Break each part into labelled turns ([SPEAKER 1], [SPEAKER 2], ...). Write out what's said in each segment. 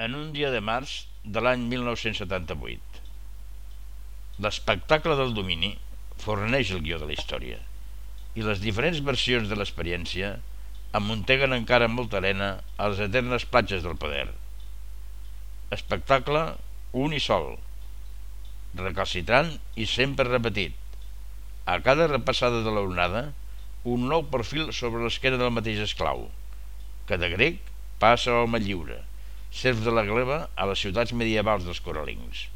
[SPEAKER 1] en un dia de març de l'any 1978. L'espectacle del domini forneix el guió de la història i les diferents versions de l'experiència amunteguen encara amb molta arena a les eternes platges del poder. Espectacle un i sol, recalcitrant i sempre repetit. A cada repassada de l'onada, un nou perfil sobre l'esquena del mateix esclau, que de grec passa a home lliure, serf de la gleba a les ciutats medievals dels coralins.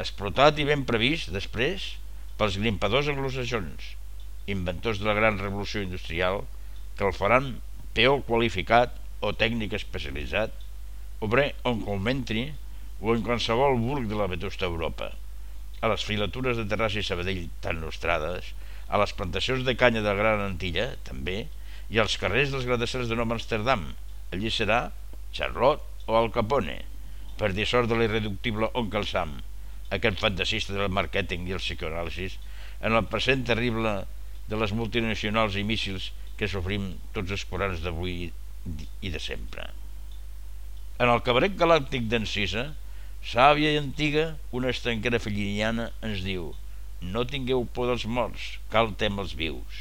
[SPEAKER 1] Explotat i ben previst, després, pels grimpadors anglosaxons, inventors de la gran revolució industrial, que el faran peó qualificat o tècnic especialitzat, obrer on conventri o en qualsevol burg de la vetusta Europa, a les filatures de Terrassa i Sabadell tan nostrades, a les plantacions de canya de Gran Antilla, també, i als carrers dels gradacers de Nova Amsterdam. Allí serà Charlotte o Al Capone, per dir sort de l'irreductible Oncle Sam, aquest fantasista del màrqueting i el psicoanàlisis, en el present terrible de les multinacionals i míssils que sofrim tots els corans d'avui i de sempre. En el cabaret galàctic d'Encisa, sàvia i antiga, una estanquera filliniana ens diu no tingueu por dels morts, cal tem els vius.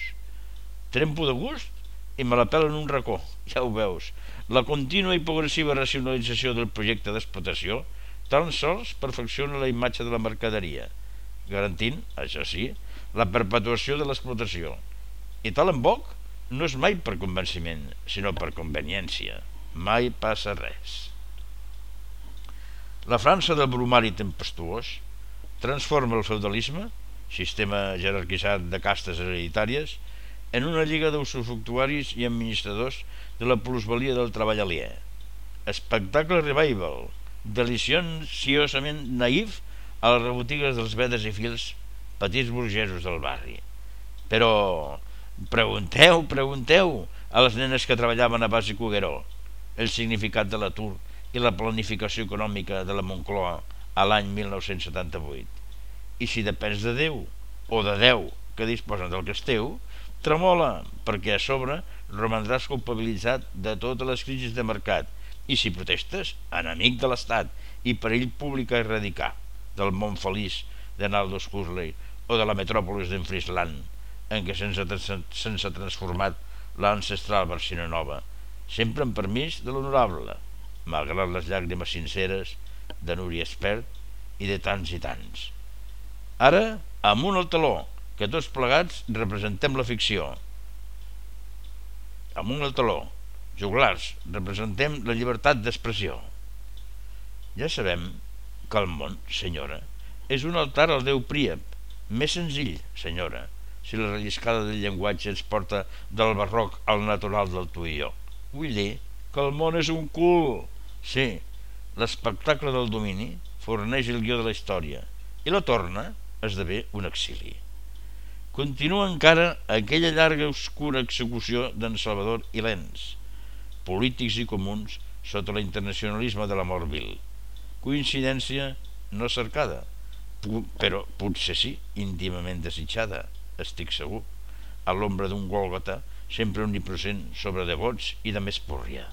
[SPEAKER 1] Trempo de gust i me la pela en un racó, ja ho veus. La contínua i progressiva racionalització del projecte d'explotació tan sols perfecciona la imatge de la mercaderia, garantint, això sí, la perpetuació de l'explotació. I tal en boc no és mai per convenciment, sinó per conveniència. Mai passa res. La França del bromari tempestuós transforma el feudalisme, sistema jerarquitzat de castes hereditàries, en una lliga d'usufructuaris i administradors de la plusvalia del treball aliè. Espectacle revival, deliciosament naïf a les rebotigues dels vedes i fils petits burgesos del barri. Però Pregunteu, pregunteu a les nenes que treballaven a base Cugueró el significat de l'atur i la planificació econòmica de la Moncloa a l'any 1978. I si depens de Déu o de Déu que disposen del que esteu, tremola, perquè a sobre romandràs culpabilitzat de totes les crisis de mercat i si protestes, enemic de l'Estat i perill públic a erradicar del món feliç de Naldo Cusley o de la metròpolis d'en Frisland en què se'ns ha, transformat l'ancestral versió nova, sempre amb permís de l'honorable, malgrat les llàgrimes sinceres de Núria Espert i de tants i tants. Ara, amunt al taló, que tots plegats representem la ficció. Amunt al taló, juglars, representem la llibertat d'expressió. Ja sabem que el món, senyora, és un altar al Déu Príap, més senzill, senyora, si la relliscada del llenguatge ens porta del barroc al natural del tu i jo. Vull dir que el món és un cul. Sí, l'espectacle del domini forneix el guió de la història i la torna esdevé un exili. Continua encara aquella llarga oscura execució d'en Salvador i Lens, polítics i comuns sota l'internacionalisme de la mort vil. Coincidència no cercada, però potser sí íntimament desitjada estic segur, a l'ombra d'un Gòlgota sempre omnipresent sobre devots i de més porria.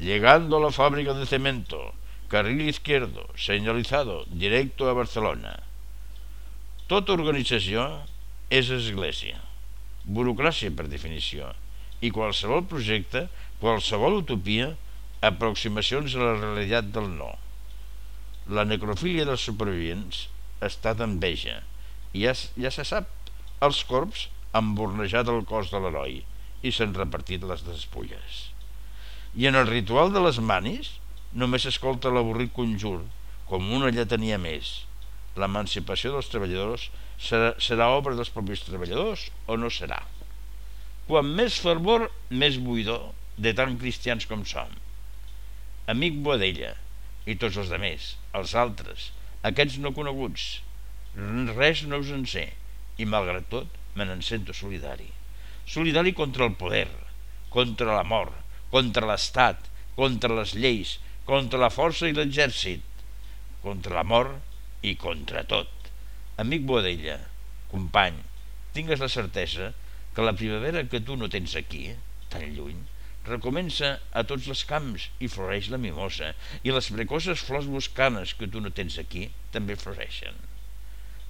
[SPEAKER 1] Llegando a la fàbrica de cemento, carril izquierdo, señalizado, directo a Barcelona. Tota organització és església, burocràcia per definició, i qualsevol projecte, qualsevol utopia, aproximacions a la realitat del no. La necrofília dels supervivents està d'enveja, i ja, ja se sap els corps han bornejat el cos de l'heroi i s'han repartit les despulles. I en el ritual de les manis només s'escolta l'avorrit conjur, com una lletania més. L'emancipació dels treballadors serà, serà obra dels propis treballadors o no serà? Quan més fervor, més buidor, de tan cristians com som. Amic Boadella i tots els demés, els altres, aquests no coneguts, res no us en sé, i malgrat tot me n'en sento solidari. Solidari contra el poder, contra la mort, contra l'Estat, contra les lleis, contra la força i l'exèrcit, contra la mort i contra tot. Amic Boadella, company, tingues la certesa que la primavera que tu no tens aquí, tan lluny, recomença a tots els camps i floreix la mimosa, i les precoses flors boscanes que tu no tens aquí també floreixen.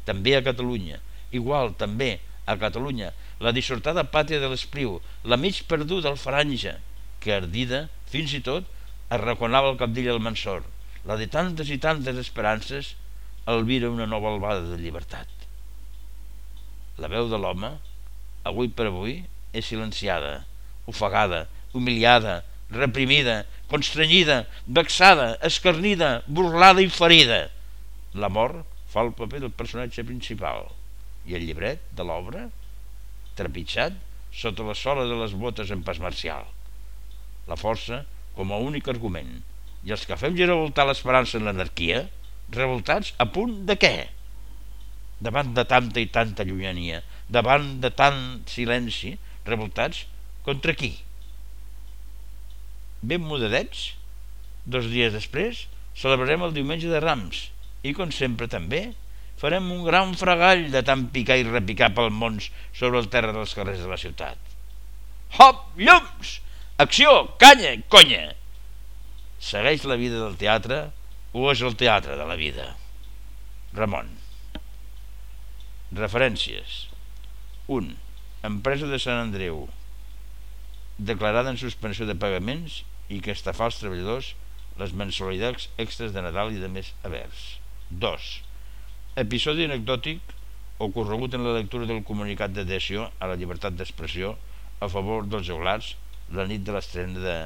[SPEAKER 1] També a Catalunya, igual també a Catalunya, la dissortada pàtria de l'Espriu, la mig perduda al Faranja, que ardida, fins i tot, arraconava el capdill al Mansor, la de tantes i tantes esperances, albira una nova albada de llibertat. La veu de l'home, avui per avui, és silenciada, ofegada, humiliada, reprimida, constrenyida, vexada, escarnida, burlada i ferida. La mort fa el paper del personatge principal i el llibret de l'obra, trepitjat sota la sola de les botes en pas marcial. La força com a únic argument i els que fem revoltar l'esperança en l'anarquia, revoltats a punt de què? Davant de tanta i tanta llunyania, davant de tant silenci, revoltats contra qui? ben modadets, dos dies després celebrarem el diumenge de Rams i, com sempre també, farem un gran fregall de tant picar i repicar pel mons sobre el terra dels carrers de la ciutat. Hop, llums! Acció, canya, conya! Segueix la vida del teatre o és el teatre de la vida? Ramon. Referències. 1. Empresa de Sant Andreu, declarada en suspensió de pagaments i que estafar als treballadors les mensualitats extras de Nadal i de més avers. 2. Episodi anecdòtic ocorregut en la lectura del comunicat d'adhesió a la llibertat d'expressió a favor dels joglars la nit de l'estrena de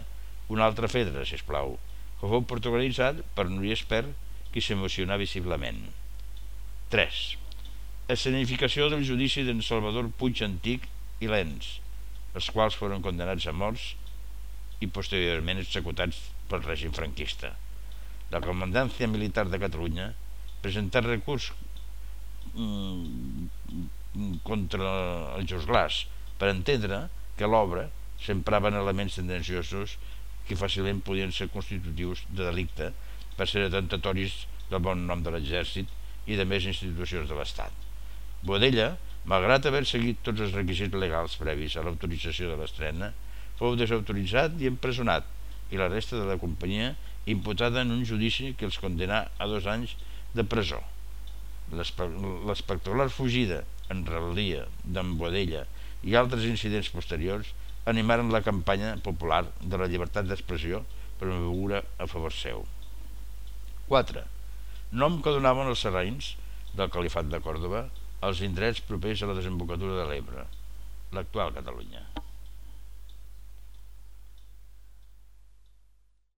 [SPEAKER 1] una altra fedra, si plau, que fou protagonitzat per Núria Espert, qui s'emocionà visiblement. 3. Escenificació del judici d'en Salvador Puig Antic i Lens, els quals foren condenats a morts i posteriorment executats pel règim franquista. La Comandància Militar de Catalunya presentà recurs mm, contra el Glass per entendre que l'obra s'emprava en elements tendenciosos que fàcilment podien ser constitutius de delicte per ser atentatoris del bon nom de l'exèrcit i de més institucions de l'Estat. Bodella Malgrat haver seguit tots els requisits legals previs a l'autorització de l'estrena, fou desautoritzat i empresonat, i la resta de la companyia imputada en un judici que els condenà a dos anys de presó. L'espectacular fugida en rebel·lia d'en Boadella i altres incidents posteriors animaren la campanya popular de la llibertat d'expressió per una figura a favor seu. 4. Nom que donaven els serraïns del califat de Còrdoba als indrets propers a la desembocadura de l'Ebre, l'actual Catalunya.